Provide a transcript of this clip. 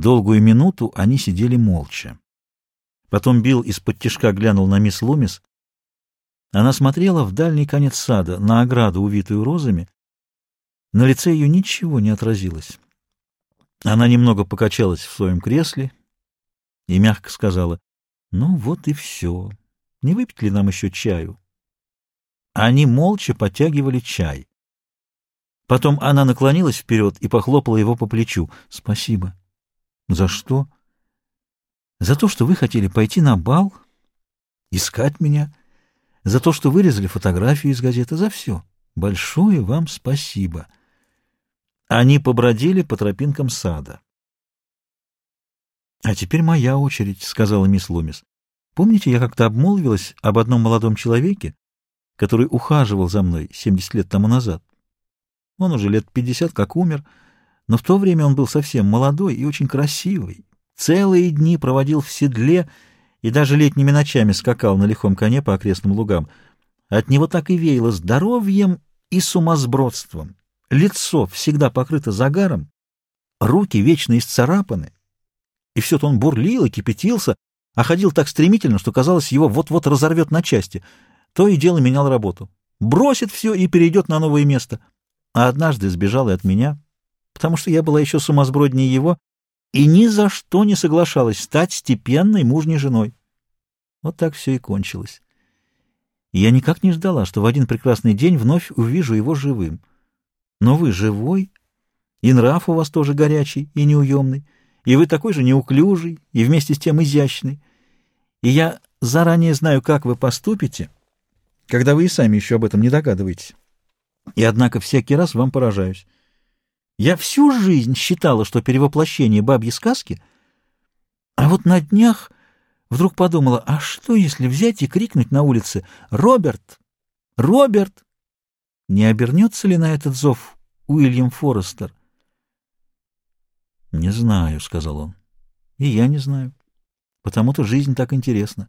Долгую минуту они сидели молча. Потом Билл из-под тишка глянул на мисс Лумис. Она смотрела в дальний конец сада, на ограду, увитую розами. На лице ее ничего не отразилось. Она немного покачалась в своем кресле и мягко сказала, «Ну вот и все. Не выпить ли нам еще чаю?» Они молча потягивали чай. Потом она наклонилась вперед и похлопала его по плечу. «Спасибо». «За что?» «За то, что вы хотели пойти на бал, искать меня, за то, что вырезали фотографию из газеты, за все. Большое вам спасибо». Они побродили по тропинкам сада. «А теперь моя очередь», — сказала мисс Лумис. «Помните, я как-то обмолвилась об одном молодом человеке, который ухаживал за мной 70 лет тому назад? Он уже лет 50 как умер, но в то время он был совсем молодой и очень красивый. Целые дни проводил в седле и даже летними ночами скакал на лихом коне по окрестным лугам. От него так и веяло здоровьем и сумасбродством. Лицо всегда покрыто загаром, руки вечно исцарапаны, и все-то он бурлил и кипятился, а ходил так стремительно, что казалось, его вот-вот разорвет на части — то и дело менял работу. Бросит все и перейдет на новое место. А однажды сбежал и от меня, потому что я была еще сумасброднее его и ни за что не соглашалась стать степенной мужней женой. Вот так все и кончилось. Я никак не ждала, что в один прекрасный день вновь увижу его живым. Но вы живой, и нрав у вас тоже горячий и неуемный, и вы такой же неуклюжий и вместе с тем изящный. И я заранее знаю, как вы поступите — когда вы и сами еще об этом не догадываетесь. И однако всякий раз вам поражаюсь. Я всю жизнь считала, что перевоплощение бабьей сказки, а вот на днях вдруг подумала, а что, если взять и крикнуть на улице «Роберт! Роберт!» Не обернется ли на этот зов Уильям Форестер? «Не знаю», — сказал он. «И я не знаю. Потому-то жизнь так интересна».